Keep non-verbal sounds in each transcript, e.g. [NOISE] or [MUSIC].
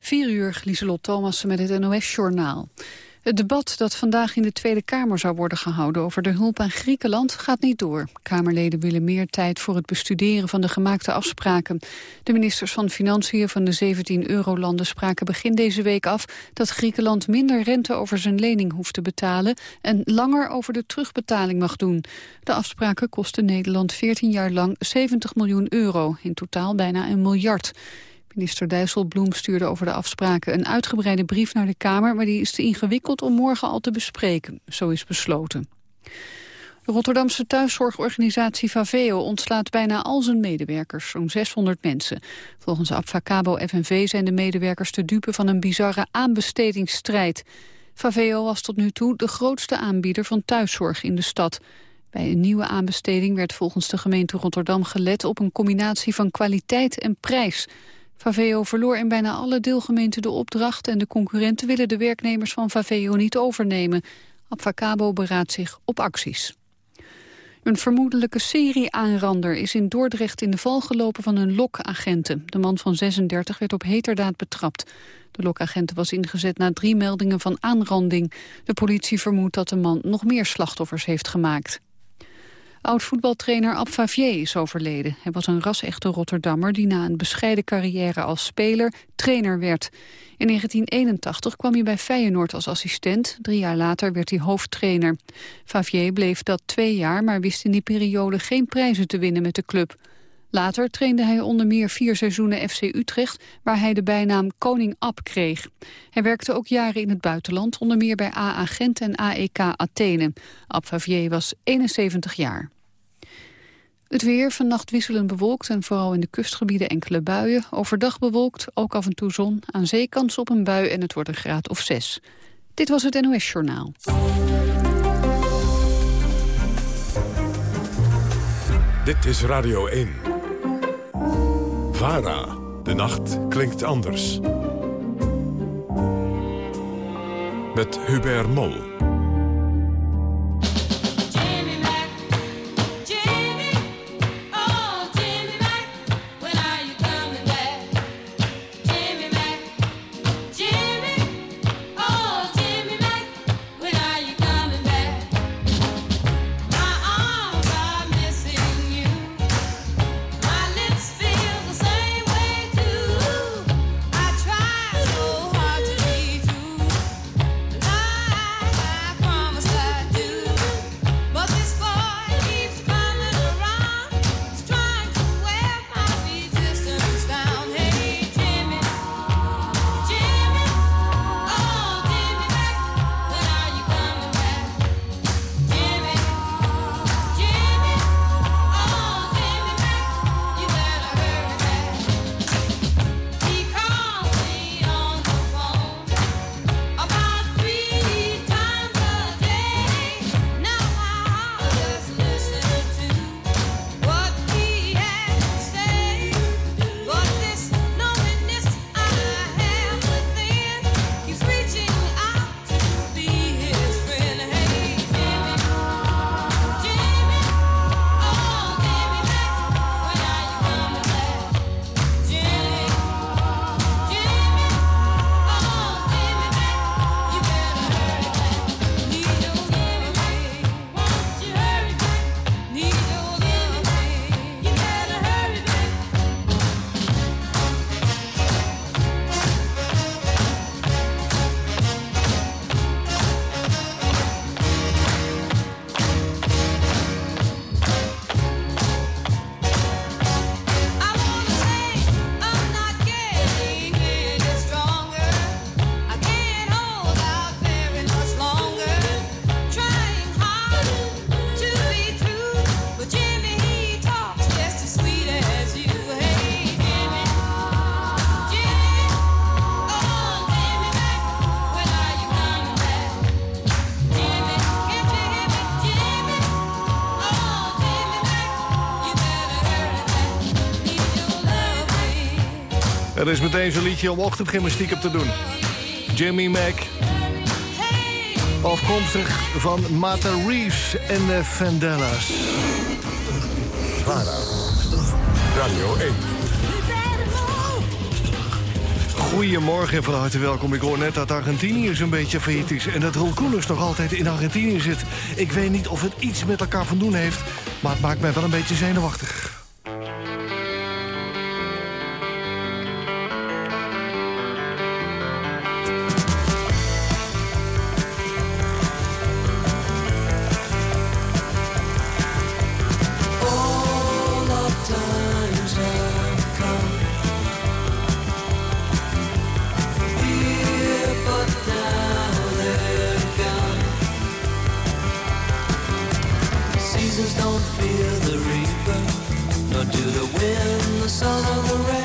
4 uur, Lieselot Thomassen met het NOS-journaal. Het debat dat vandaag in de Tweede Kamer zou worden gehouden over de hulp aan Griekenland gaat niet door. Kamerleden willen meer tijd voor het bestuderen van de gemaakte afspraken. De ministers van Financiën van de 17 eurolanden spraken begin deze week af dat Griekenland minder rente over zijn lening hoeft te betalen en langer over de terugbetaling mag doen. De afspraken kosten Nederland 14 jaar lang 70 miljoen euro, in totaal bijna een miljard. Minister Dijsselbloem stuurde over de afspraken een uitgebreide brief naar de Kamer, maar die is te ingewikkeld om morgen al te bespreken. Zo is besloten. De Rotterdamse thuiszorgorganisatie Faveo ontslaat bijna al zijn medewerkers, zo'n 600 mensen. Volgens Abfacabo FNV zijn de medewerkers te dupe van een bizarre aanbestedingsstrijd. Faveo was tot nu toe de grootste aanbieder van thuiszorg in de stad. Bij een nieuwe aanbesteding werd volgens de gemeente Rotterdam gelet op een combinatie van kwaliteit en prijs. Faveo verloor in bijna alle deelgemeenten de opdracht... en de concurrenten willen de werknemers van Faveo niet overnemen. Abfacabo beraadt zich op acties. Een vermoedelijke serie-aanrander is in Dordrecht in de val gelopen van een lokagenten. De man van 36 werd op heterdaad betrapt. De lokagenten was ingezet na drie meldingen van aanranding. De politie vermoedt dat de man nog meer slachtoffers heeft gemaakt. Oud-voetbaltrainer Ab Favier is overleden. Hij was een ras-echte Rotterdammer die na een bescheiden carrière als speler trainer werd. In 1981 kwam hij bij Feyenoord als assistent. Drie jaar later werd hij hoofdtrainer. Favier bleef dat twee jaar, maar wist in die periode geen prijzen te winnen met de club. Later trainde hij onder meer vier seizoenen FC Utrecht, waar hij de bijnaam Koning Ab kreeg. Hij werkte ook jaren in het buitenland, onder meer bij AA Gent en AEK Athene. Ab Favier was 71 jaar. Het weer vannacht wisselend bewolkt en vooral in de kustgebieden enkele buien. Overdag bewolkt, ook af en toe zon, aan zeekans op een bui en het wordt een graad of zes. Dit was het NOS Journaal. Dit is Radio 1. VARA. De nacht klinkt anders. Met Hubert Mol. is meteen zo'n liedje om ochtendgymnastiek op te doen. Jimmy Mac. Afkomstig van Mata Reeves en de Vandellas. Vara. Radio 1. Goedemorgen van harte welkom. Ik hoor net dat Argentinië zo'n beetje failliet is... en dat Roel nog altijd in Argentinië zit. Ik weet niet of het iets met elkaar van doen heeft... maar het maakt mij wel een beetje zenuwachtig. Moses, don't fear the reaper, nor do the wind, the sun, or the rain.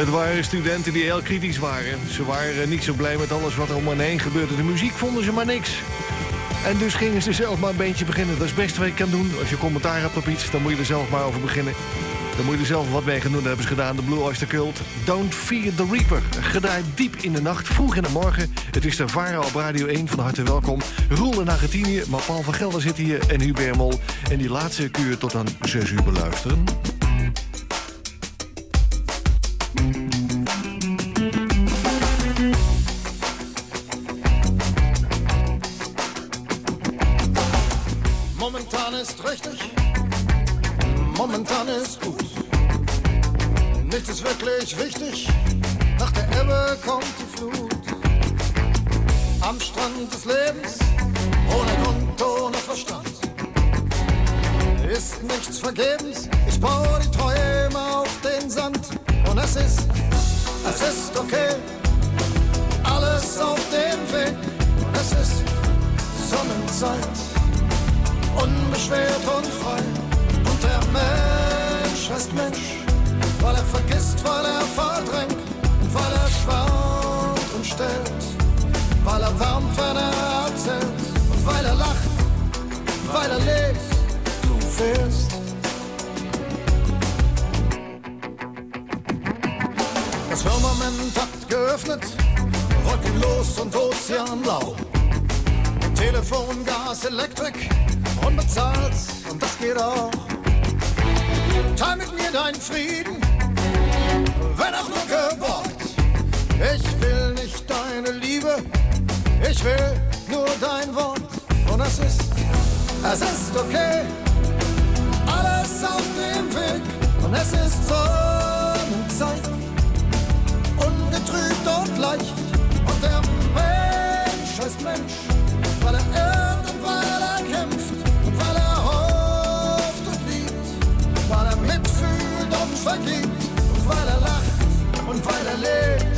Het waren studenten die heel kritisch waren. Ze waren eh, niet zo blij met alles wat er om hen heen gebeurde. De muziek vonden ze maar niks. En dus gingen ze zelf maar een beetje beginnen. Dat is het beste wat je kan doen. Als je commentaar hebt op iets, dan moet je er zelf maar over beginnen. Dan moet je er zelf wat mee gaan doen. Dat hebben ze gedaan, de Blue Oyster Cult. Don't Fear the Reaper. Gedraaid diep in de nacht, vroeg in de morgen. Het is de Vara op Radio 1, van harte welkom. Roel en Argentinië, maar Paul van Gelder zit hier en Hubert Mol. En die laatste kun je tot aan 6 uur beluisteren. Das Firmament hat geöffnet, wolkenlos und ozeanblau. Telefon, Gas, Elektrik, unbezahlt und das geht auch. Teil mit mir deinen Frieden, wenn auch nur geborgt. Ich will nicht deine Liebe, ich will nur dein Wort. Und es ist, es ist okay, alles auf dem Weg. Und es ist Sonnenzeit, und leicht. Und der Mensch ist Mensch, weil er irrt und weil er kämpft. Und weil er hofft und liebt, weil er mitfühlt und vergibt. Und weil er lacht und weil er lebt.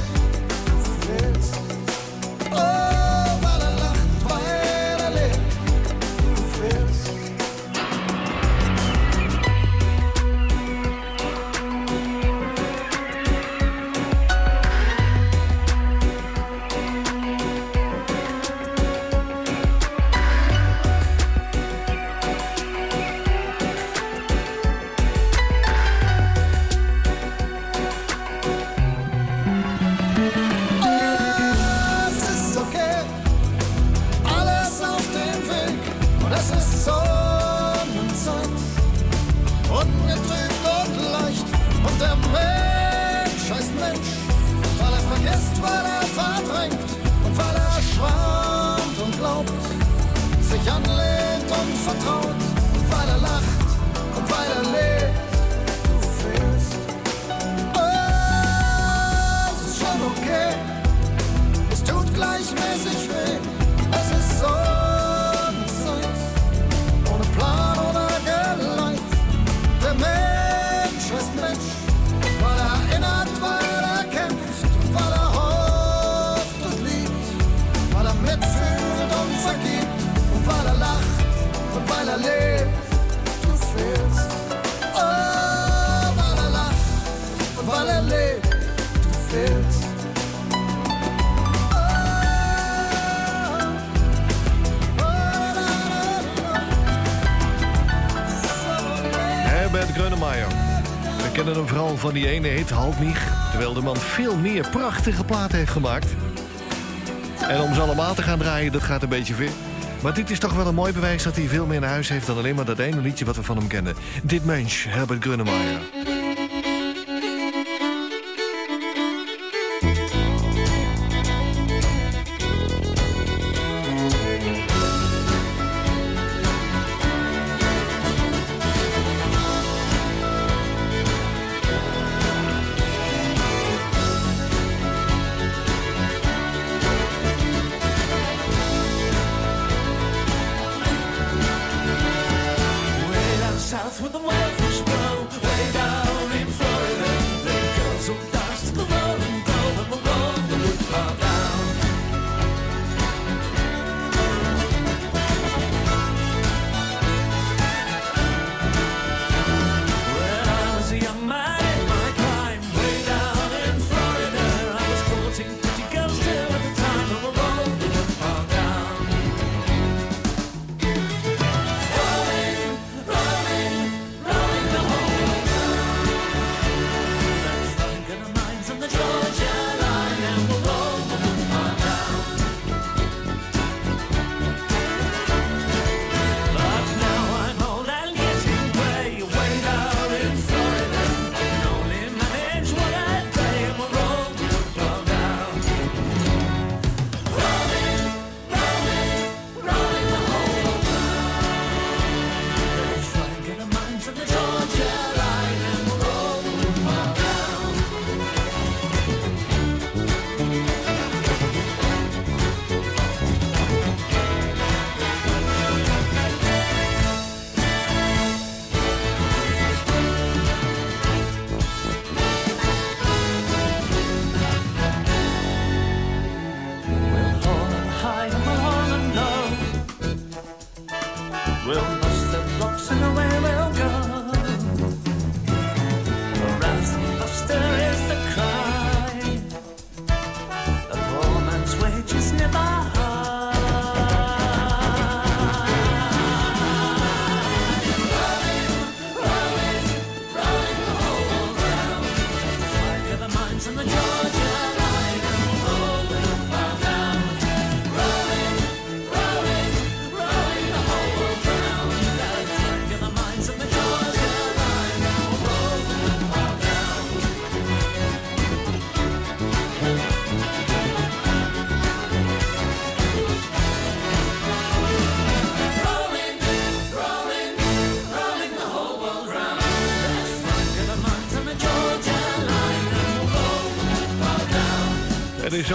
Hit Halt niet. Terwijl de man veel meer prachtige platen heeft gemaakt. En om ze allemaal te gaan draaien, dat gaat een beetje ver. Maar dit is toch wel een mooi bewijs dat hij veel meer naar huis heeft... dan alleen maar dat ene liedje wat we van hem kennen. Dit mens, Herbert Grönemeyer.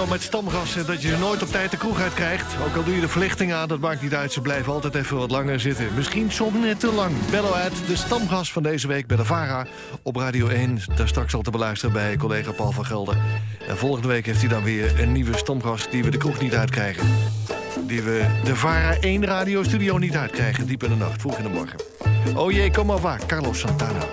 Met stamgassen dat je ze nooit op tijd de kroeg uit krijgt. Ook al doe je de verlichting aan, dat maakt niet uit. Ze blijven altijd even wat langer zitten. Misschien soms net te lang. Bello uit, de stamgast van deze week bij de VARA op Radio 1. Daar straks al te beluisteren bij collega Paul van Gelder. En volgende week heeft hij dan weer een nieuwe stamgast... die we de kroeg niet uitkrijgen. Die we de VARA 1 radiostudio niet uitkrijgen. Diep in de nacht, vroeg in de morgen. Oh jee, kom maar waar, Carlos Santana.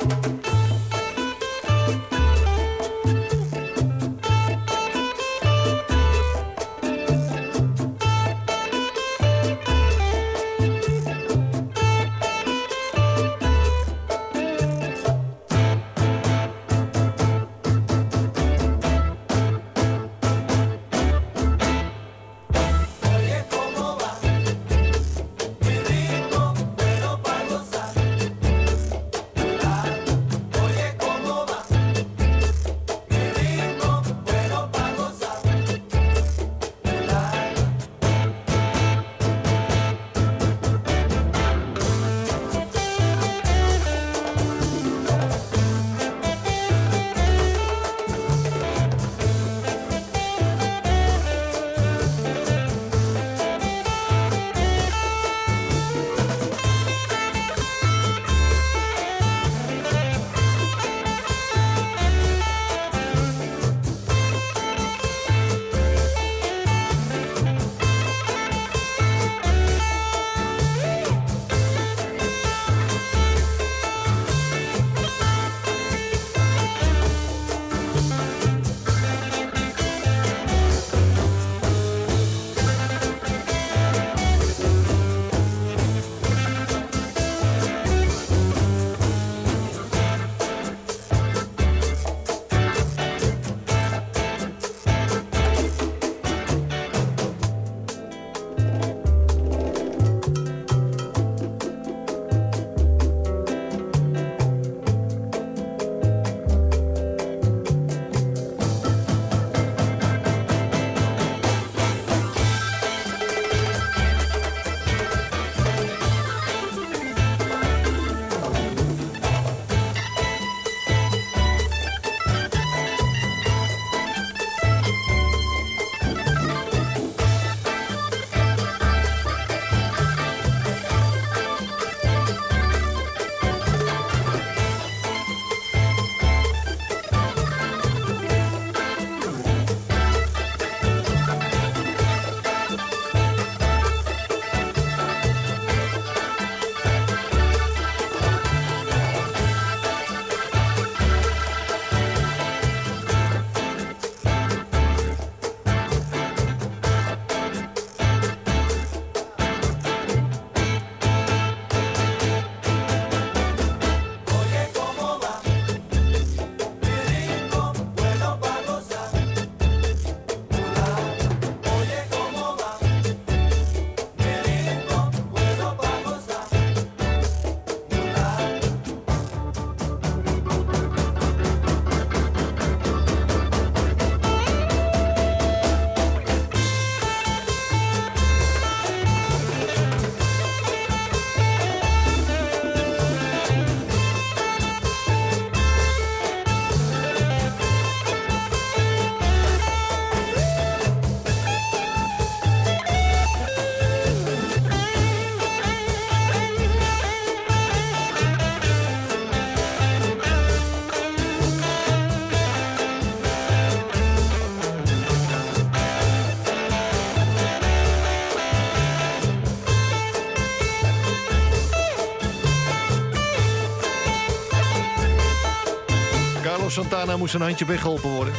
Santana moest een handje weggeholpen worden.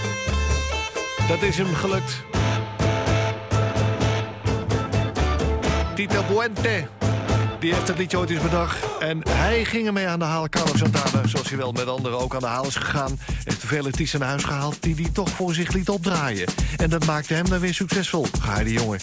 Dat is hem gelukt. Tito Puente. Die heeft het liedje ooit eens bedacht. En hij ging ermee aan de haal. Carlos Santana, zoals hij wel met anderen ook aan de haal is gegaan... heeft veel artiesten naar huis gehaald die hij toch voor zich liet opdraaien. En dat maakte hem dan weer succesvol. Ga die jongen.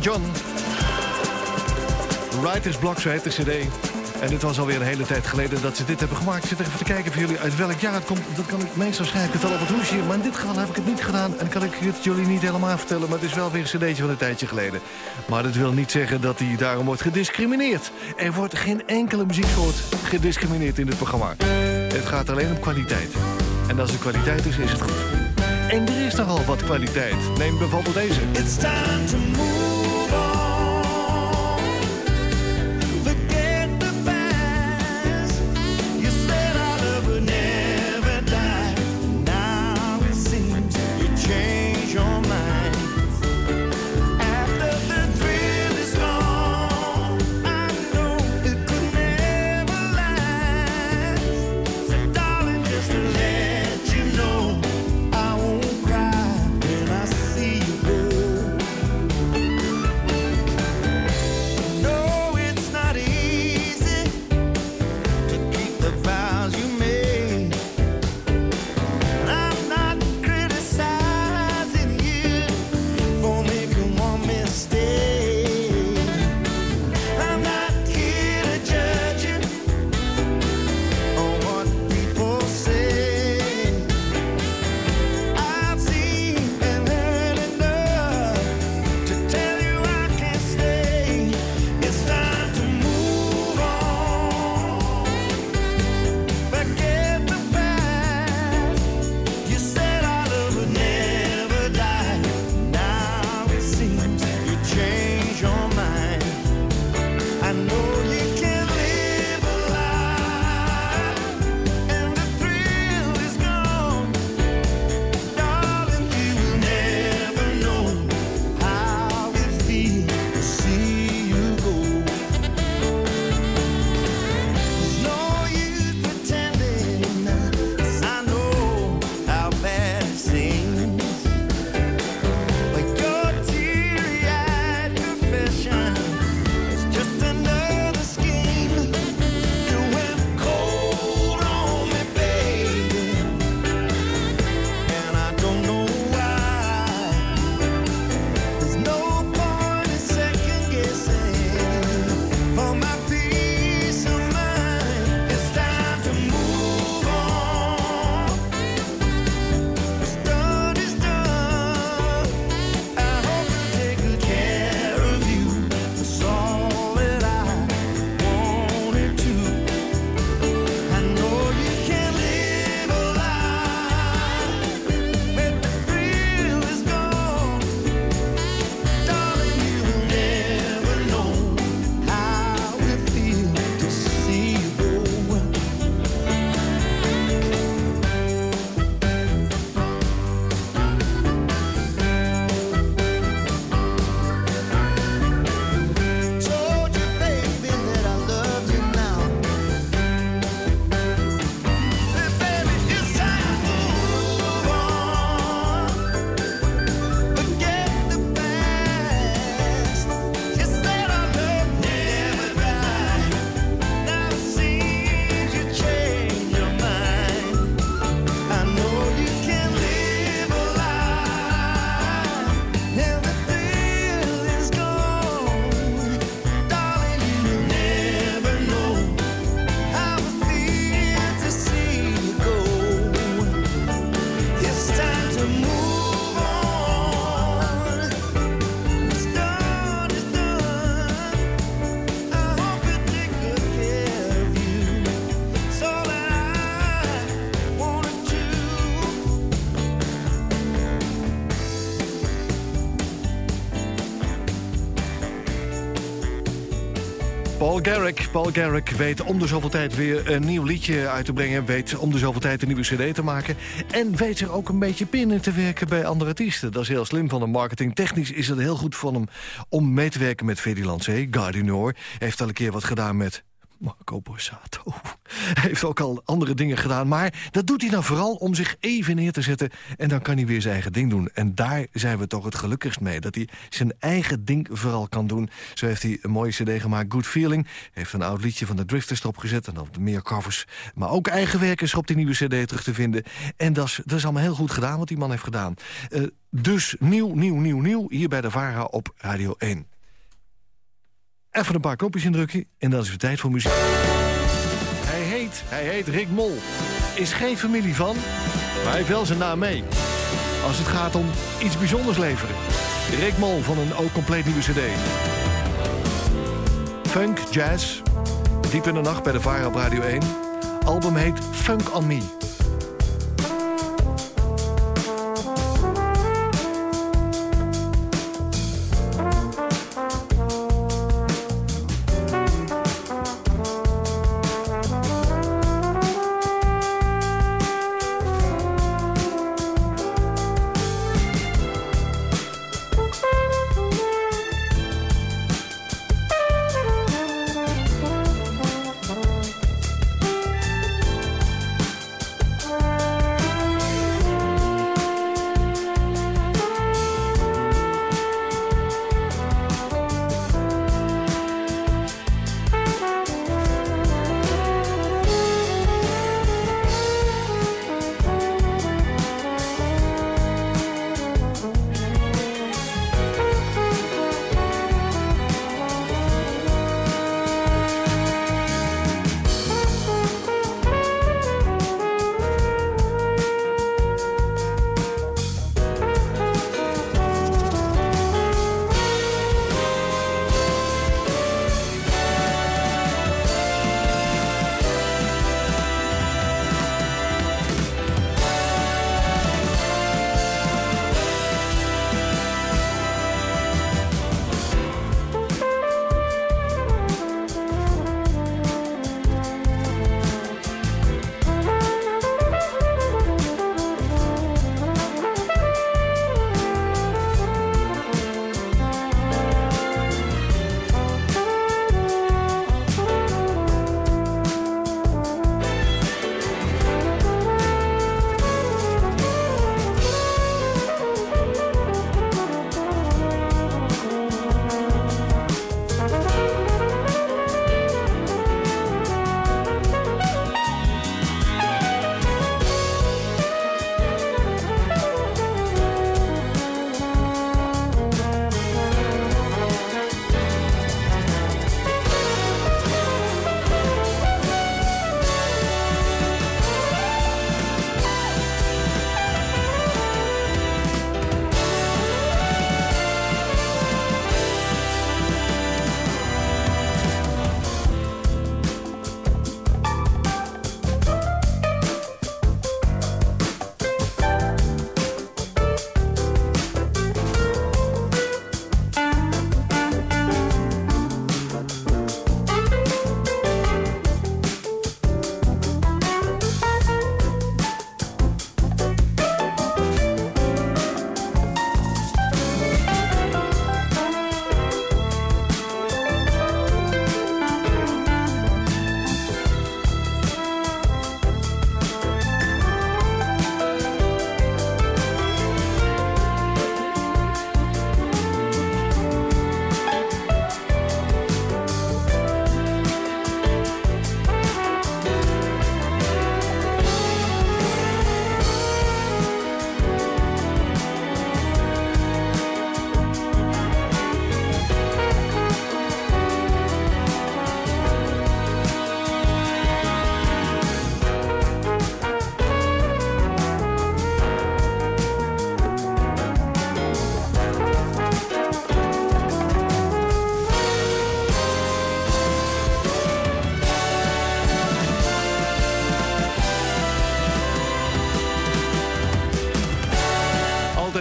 John. Writers Block, zo heet de cd. En dit was alweer een hele tijd geleden dat ze dit hebben gemaakt. Ik zit even te kijken voor jullie uit welk jaar het komt. Dat kan ik meestal schrijven, het al op het hoesje. Maar in dit geval heb ik het niet gedaan. En kan ik het jullie niet helemaal vertellen. Maar het is wel weer een cd'tje van een tijdje geleden. Maar dat wil niet zeggen dat hij daarom wordt gediscrimineerd. Er wordt geen enkele muzieksoort gediscrimineerd in dit programma. Het gaat alleen om kwaliteit. En als er kwaliteit is, is het goed. En er is nogal wat kwaliteit. Neem bijvoorbeeld deze. It's time to. Garrick. Paul Garrick weet om de zoveel tijd weer een nieuw liedje uit te brengen. Weet om de zoveel tijd een nieuwe cd te maken. En weet er ook een beetje binnen te werken bij andere artiesten. Dat is heel slim van hem. Marketing technisch is het heel goed van hem om mee te werken met Ferdinand C. Gardinoor heeft al een keer wat gedaan met Marco Borsato. [LAUGHS] Heeft ook al andere dingen gedaan. Maar dat doet hij dan vooral om zich even neer te zetten. En dan kan hij weer zijn eigen ding doen. En daar zijn we toch het gelukkigst mee. Dat hij zijn eigen ding vooral kan doen. Zo heeft hij een mooie cd gemaakt, Good Feeling. Heeft een oud liedje van de Drifters erop gezet. En dan meer covers. Maar ook eigen werk is op die nieuwe cd terug te vinden. En dat is, allemaal heel goed gedaan wat die man heeft gedaan. Eh, dus nieuw, nieuw, nieuw, nieuw. Hier bij de VARA op Radio 1. Even een paar knopjes indrukken en dan is het tijd voor muziek. Hij heet, Rick Mol. Is geen familie van, maar hij heeft wel zijn naam mee. Als het gaat om iets bijzonders leveren. Rick Mol van een ook compleet nieuwe cd. Funk, jazz, diep in de nacht bij de VARA op Radio 1. Album heet Funk on Me.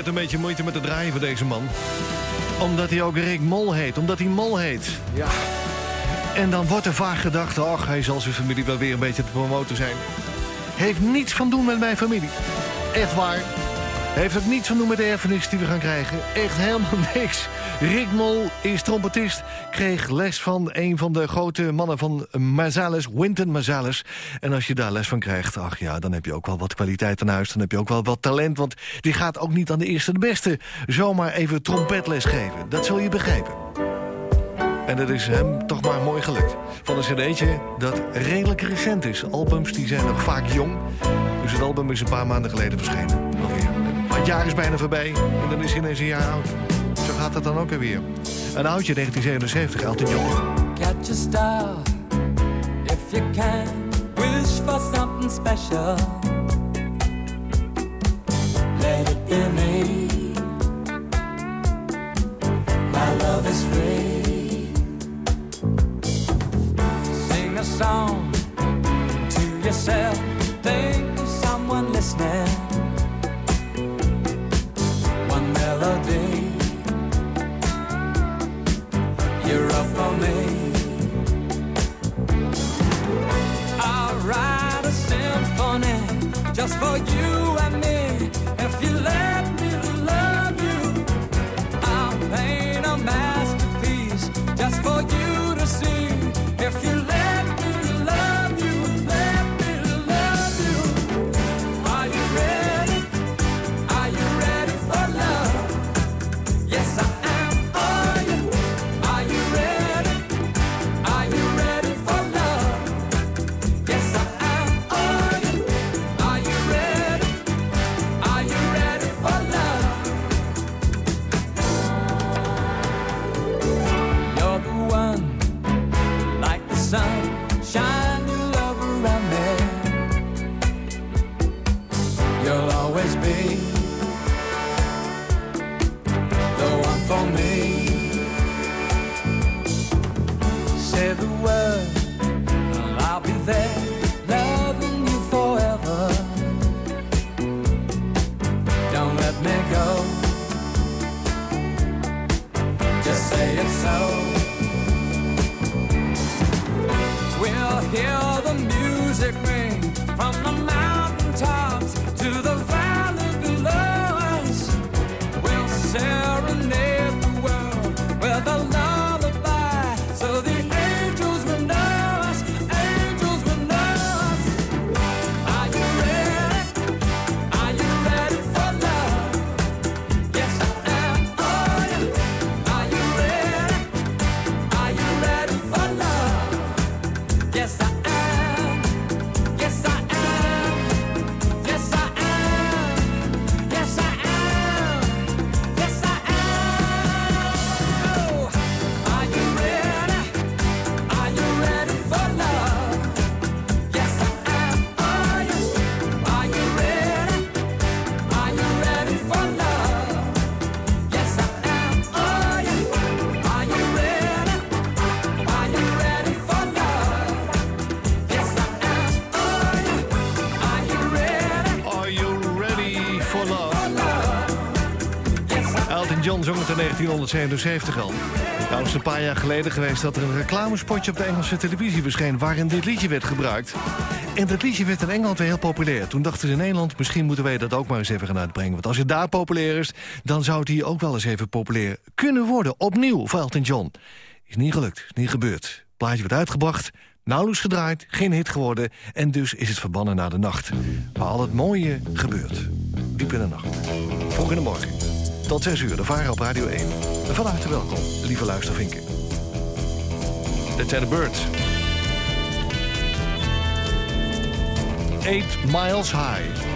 Altijd een beetje moeite met het draaien van deze man. Omdat hij ook Rick Mol heet. Omdat hij Mol heet. Ja. En dan wordt er vaak gedacht... ach, hij zal zijn familie wel weer een beetje te promoten zijn. Heeft niets van doen met mijn familie. Echt waar. Heeft ook niets van doen met de erfenis die we gaan krijgen. Echt helemaal [LAUGHS] niks. Rick Mol is trompetist. Kreeg les van een van de grote mannen van Marsalis, Wynton Marsalis. En als je daar les van krijgt, ach ja, dan heb je ook wel wat kwaliteit aan huis. Dan heb je ook wel wat talent, want die gaat ook niet aan de eerste de beste... zomaar even trompetles geven. Dat zul je begrijpen. En dat is hem toch maar mooi gelukt. Van een cd'tje dat redelijk recent is. Albums die zijn nog vaak jong. Dus het album is een paar maanden geleden verschenen. Alweer. Het jaar is bijna voorbij en dan is hij ineens een jaar oud. Gaat het dan ook weer. Een oudje 1977, Elton John. Catch a star if you can. Wish for something special. Let it be me. My love is free. Sing a song to yourself. Think of someone listening. One melody. You're up for me. I'll write a symphony just for you 1977 al. Nou, is een paar jaar geleden geweest dat er een reclamespotje op de Engelse televisie verscheen... waarin dit liedje werd gebruikt. En dat liedje werd in Engeland weer heel populair. Toen dachten ze in Nederland, misschien moeten wij dat ook maar eens even gaan uitbrengen. Want als het daar populair is, dan zou het hier ook wel eens even populair kunnen worden. Opnieuw voor Elton John. Is niet gelukt, is niet gebeurd. Plaatje werd uitgebracht, nauwelijks gedraaid, geen hit geworden... en dus is het verbannen naar de nacht. Waar al het mooie gebeurt. Diep in de nacht. Vroeg in de morgen. Tot 6 uur, de Varen op Radio 1. En van harte welkom, lieve luistervinken. Dit zijn de Birds. 8 miles high.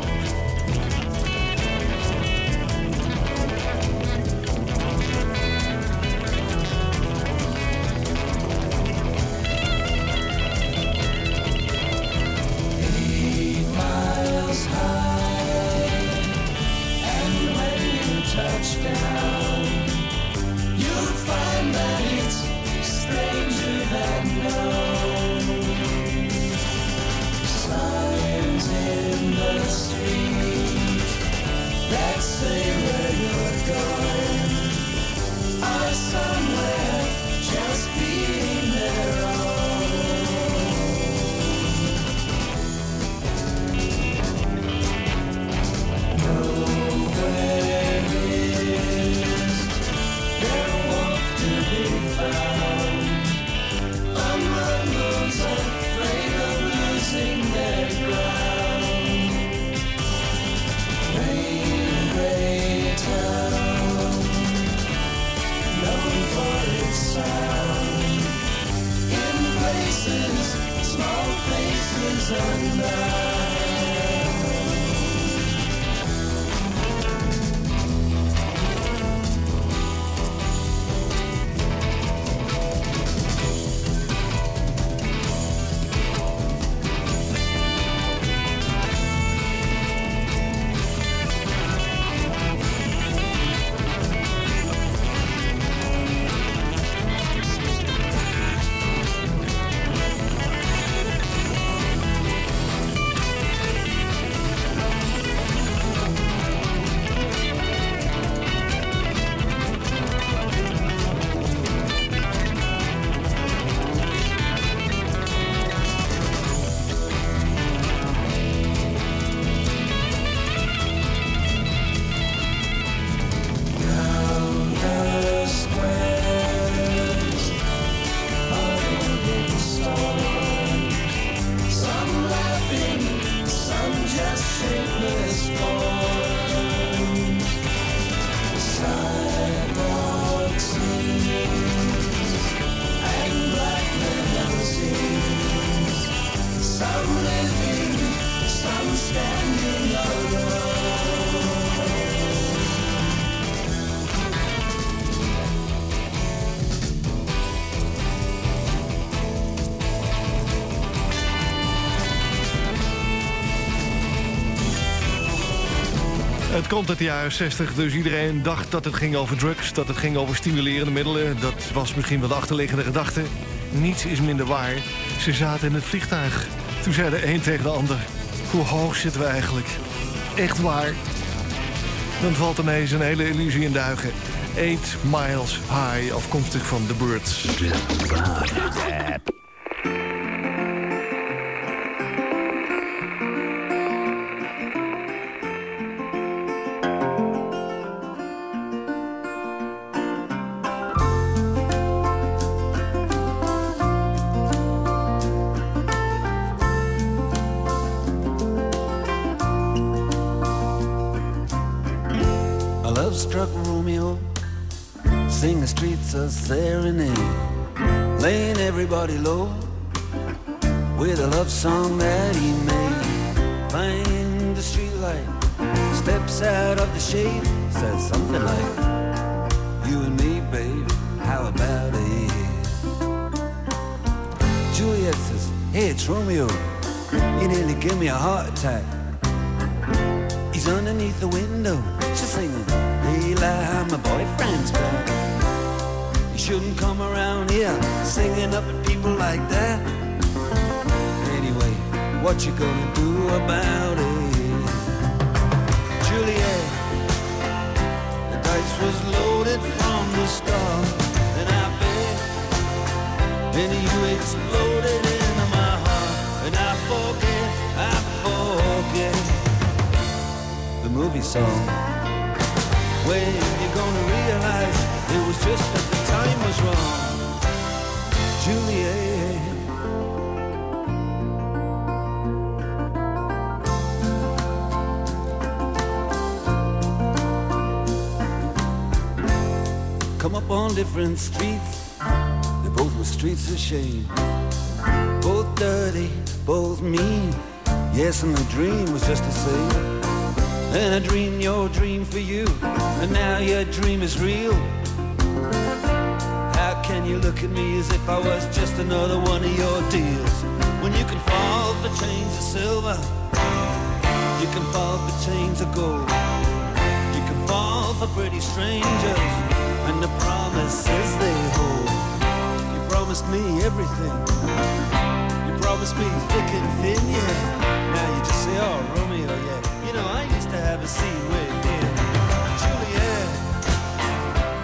Komt uit de jaren 60, dus iedereen dacht dat het ging over drugs... dat het ging over stimulerende middelen. Dat was misschien wat achterliggende gedachte. Niets is minder waar. Ze zaten in het vliegtuig. Toen zei de een tegen de ander... hoe hoog zitten we eigenlijk? Echt waar? Dan valt ineens een hele illusie in duigen. 8 miles high, afkomstig van The Birds. Shade, says something like, "You and me, babe, how about it?" Juliet says, "Hey, it's Romeo. You nearly give me a heart attack." He's underneath the window. She's singing, Eli, my boyfriend's back. You shouldn't come around here singing up at people like that. Anyway, what you gonna do about it? Was loaded from the start. And I bet, and you exploded into my heart. And I forget, I forget the movie song. When you gonna realize it was just that the time was wrong, Juliet? Come up on different streets, they both were streets of shame. Both dirty, both mean. Yes, and the dream was just the same. And I dreamed your dream for you, and now your dream is real. How can you look at me as if I was just another one of your deals? When you can fall for chains of silver, you can fall for chains of gold. You can fall for pretty strangers, and the promises they hold. You promised me everything. You promised me thick and thin, yeah. Now you just say, oh, Romeo, yeah. You know, I used to have a scene with him. Juliet,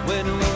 when we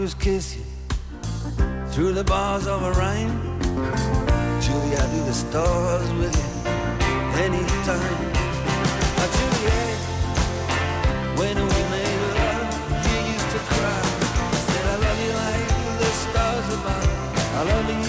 Is kiss you through the bars of a rain. Julie, I do the stars with you anytime. Now, Juliet, when we made love, you used to cry. I said, I love you like the stars above. I love you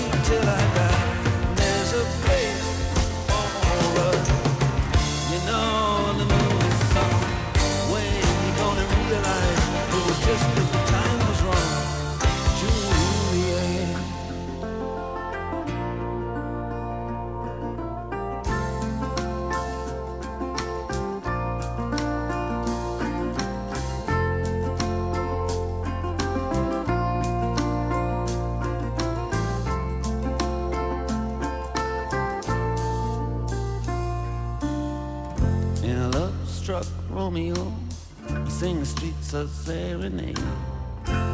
streets a serenade,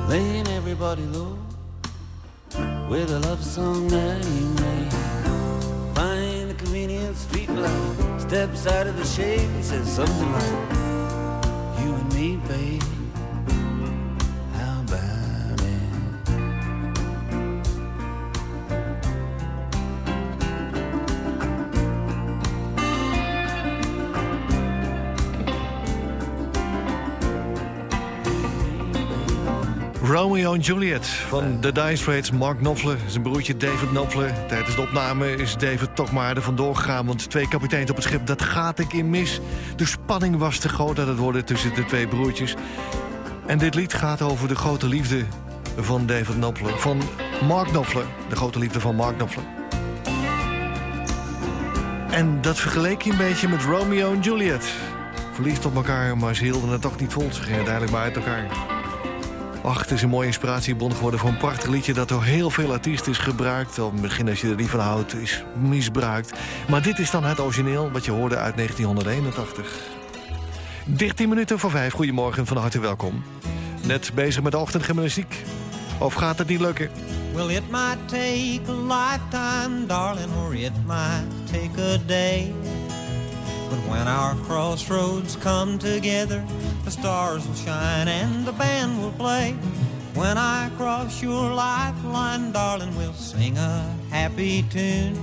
laying everybody low with a love song that he made. Find the convenient street light, steps out of the shade, and says something like, "You and me, babe, Romeo en Juliet van The Dire Straits, Mark Knopfler, zijn broertje David Knopfler. Tijdens de opname is David toch maar er vandoor gegaan... want twee kapiteins op het schip, dat gaat ik in mis. De spanning was te groot dat het worden tussen de twee broertjes. En dit lied gaat over de grote liefde van David Knopfler... van Mark Knopfler, de grote liefde van Mark Knopfler. En dat vergeleek hij een beetje met Romeo en Juliet. Verliefd op elkaar, maar ze hielden het toch niet vol. Ze gingen uiteindelijk maar uit elkaar. Ach, is een mooie inspiratiebron geworden voor een prachtig liedje... dat door heel veel artiesten is gebruikt. Of misschien als je er niet van houdt, is misbruikt. Maar dit is dan het origineel, wat je hoorde uit 1981. 13 minuten voor 5, goedemorgen, van harte welkom. Net bezig met de ochtendgymnastiek. Of gaat het niet lukken? Well, it might take a lifetime, darling, or it might take a day. But when our crossroads come together, the stars will shine and the band will play. When I cross your lifeline, darling, we'll sing a happy tune.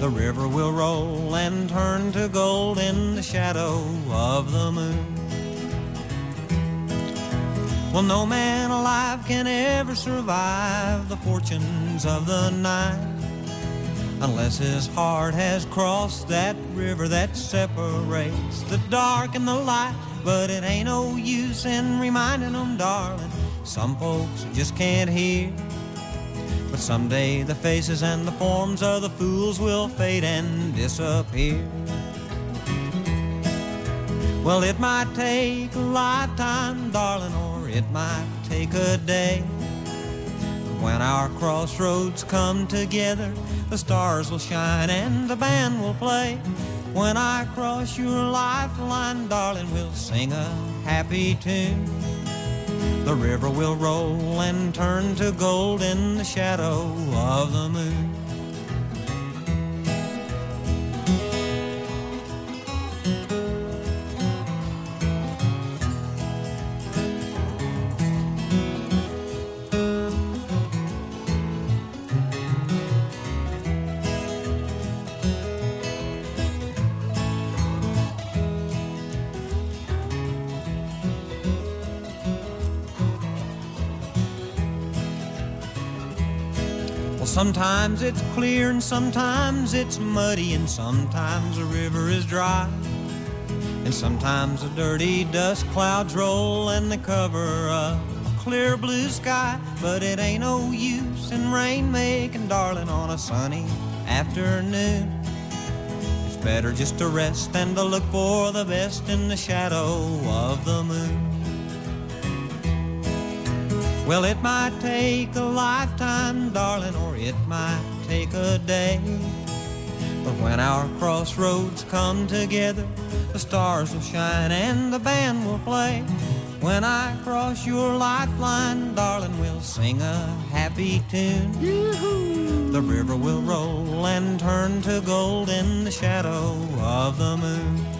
The river will roll and turn to gold in the shadow of the moon. Well, no man alive can ever survive the fortunes of the night unless his heart has crossed that river that separates the dark and the light. But it ain't no use in reminding them, darling. Some folks just can't hear. But someday the faces and the forms of the fools will fade and disappear. Well, it might take a lifetime, darling, or it might take a day. But when our crossroads come together, the stars will shine and the band will play. When I cross your lifeline, darling, we'll sing a happy tune. The river will roll and turn to gold in the shadow of the moon. Sometimes it's clear and sometimes it's muddy, and sometimes the river is dry. And sometimes the dirty dust clouds roll and they cover up a clear blue sky. But it ain't no use in rain making, darling, on a sunny afternoon. It's better just to rest and to look for the best in the shadow of the moon. Well, it might take a lifetime, darling, or it might take a day. But when our crossroads come together, the stars will shine and the band will play. When I cross your lifeline, darling, we'll sing a happy tune. The river will roll and turn to gold in the shadow of the moon.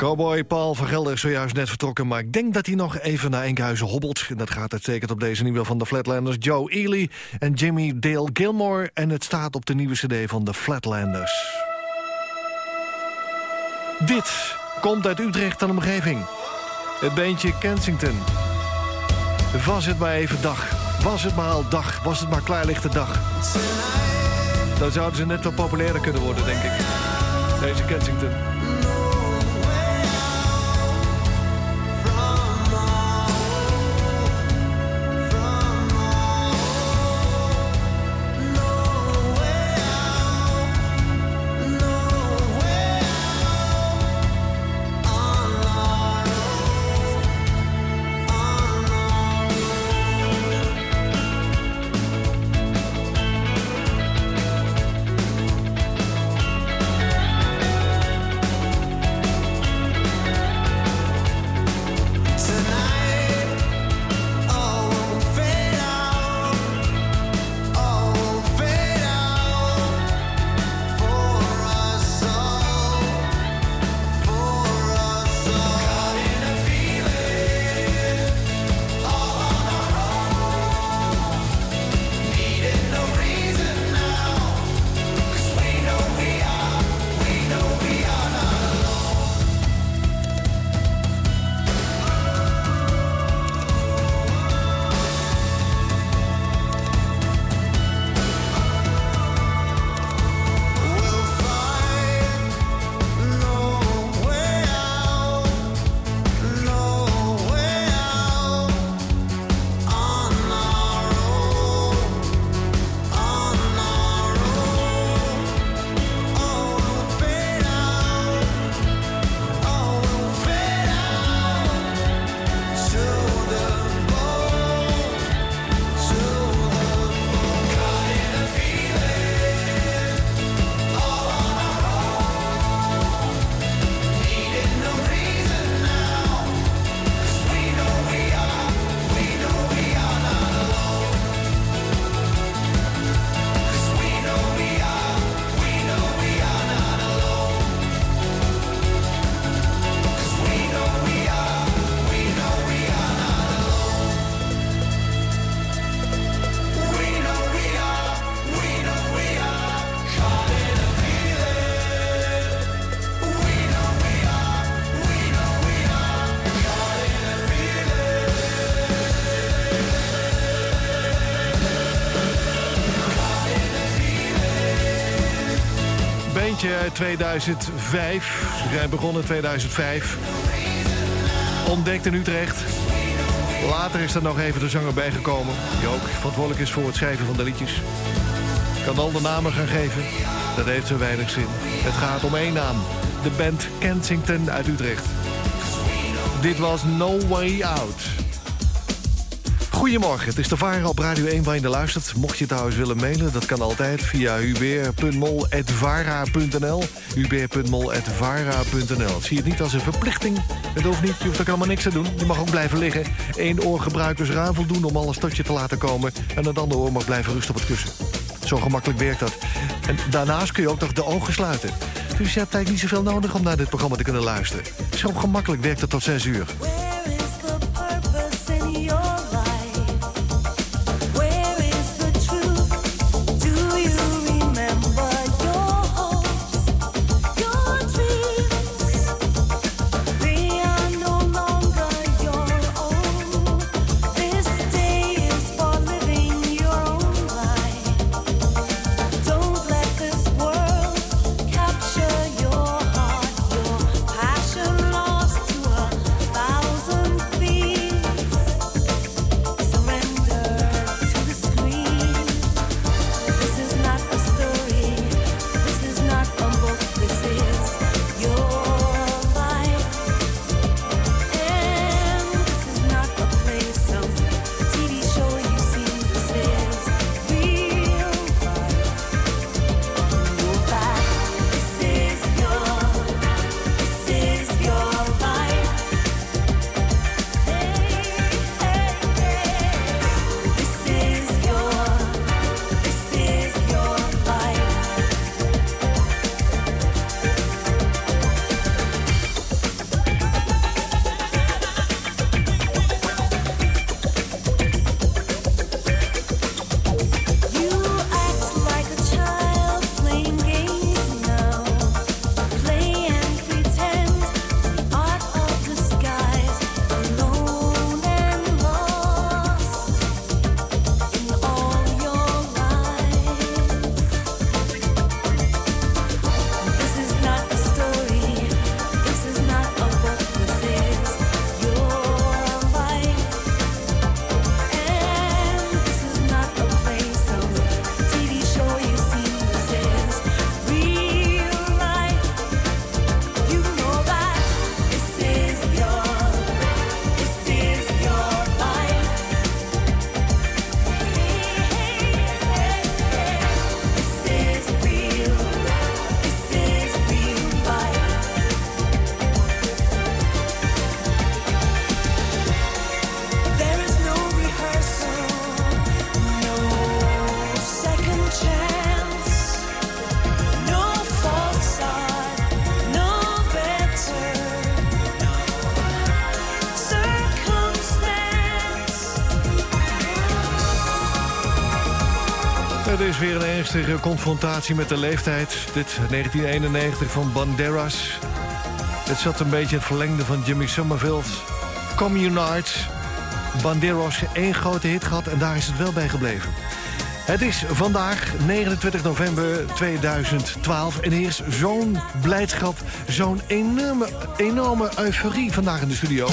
Cowboy Paul van Gelder is zojuist net vertrokken... maar ik denk dat hij nog even naar Enkhuizen hobbelt. En dat gaat uitstekend op deze nieuwe van de Flatlanders. Joe Ely en Jimmy Dale Gilmore. En het staat op de nieuwe cd van de Flatlanders. Dit komt uit Utrecht en omgeving. Het beentje Kensington. Was het maar even dag. Was het maar al dag. Was het maar klaarlichte dag. Dan zouden ze net wat populairder kunnen worden, denk ik. Deze Kensington. 2005. Ze begonnen in 2005. Ontdekt in Utrecht. Later is er nog even de zanger bijgekomen. Die ook verantwoordelijk is voor het schrijven van de liedjes. Kan al de namen gaan geven. Dat heeft zo weinig zin. Het gaat om één naam. De band Kensington uit Utrecht. Dit was No Way Out. Goedemorgen, het is de Varen op Radio 1 waar je naar luistert. Mocht je trouwens willen mailen, dat kan altijd via hubert.mol.vara.nl hubert.mol.vara.nl Zie het niet als een verplichting? Het hoeft niet, je hoeft ook helemaal niks te doen. Je mag ook blijven liggen. Eén oor gebruikt eraan voldoende om alles tot je te laten komen. En het andere oor mag blijven rusten op het kussen. Zo gemakkelijk werkt dat. En daarnaast kun je ook nog de ogen sluiten. Dus je hebt eigenlijk niet zoveel nodig om naar dit programma te kunnen luisteren. Zo gemakkelijk werkt het tot 6 uur. Confrontatie met de leeftijd. Dit 1991 van Banderas. Het zat een beetje het verlengde van Jimmy Somerville's Communards. Banderas één grote hit gehad en daar is het wel bij gebleven. Het is vandaag 29 november 2012 en er is zo'n blijdschap, zo'n enorme, enorme euforie vandaag in de studio.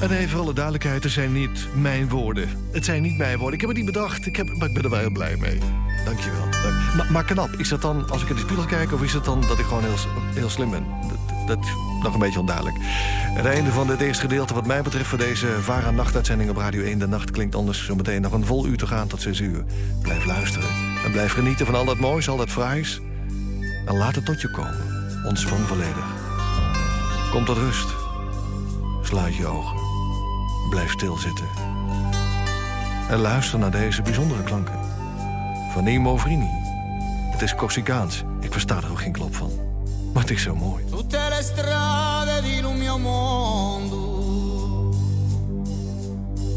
En even voor alle duidelijkheid, het zijn niet mijn woorden. Het zijn niet mijn woorden. Ik heb het niet bedacht, ik heb, maar ik ben er wel heel blij mee. Dankjewel. Dank- Maar, maar knap, is dat dan als ik in de spiegel kijk... of is het dan dat ik gewoon heel, heel slim ben? Dat, dat is nog een beetje onduidelijk. Het einde van dit eerste gedeelte wat mij betreft... voor deze VARA nachtuitzending op Radio 1. De nacht klinkt anders. Zometeen nog een vol uur te gaan tot 6 uur. Blijf luisteren en blijf genieten van al dat moois, al dat fraais. En laat het tot je komen. Ontspan volledig. Kom tot rust. Sluit je ogen. Blijf stilzitten. En luister naar deze bijzondere klanken. Van Nemo Vrini. Het is Corsicaans. Ik versta er ook geen klop van. Maar het is zo mooi. Tutte le strade di mio mondo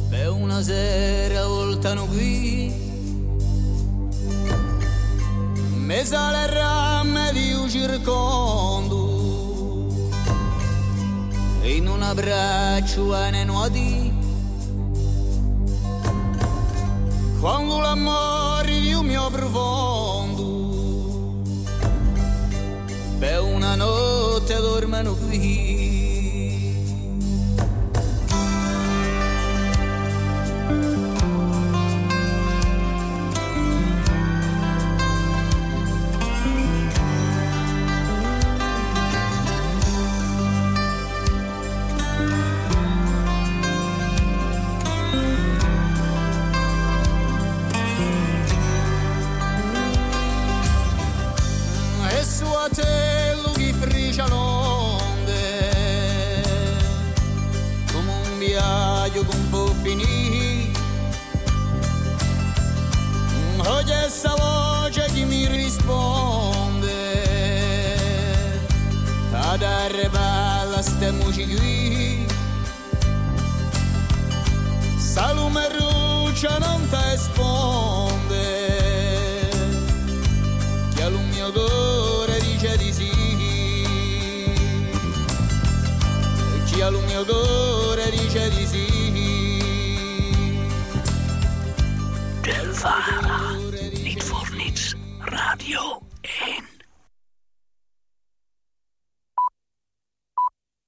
Per una sera voltano qui Me sale rame di un circondo in un abbraccio a ne nuoti Quando l'amore di un mio profondo per una notte dormono qui. Oggi essa voce che mi risponde. Ad arrivare ste qui. Salume ruccia non te esponde. Che al mio cuore dice di sì. Chi al mio cuore dice di sì. De Vara.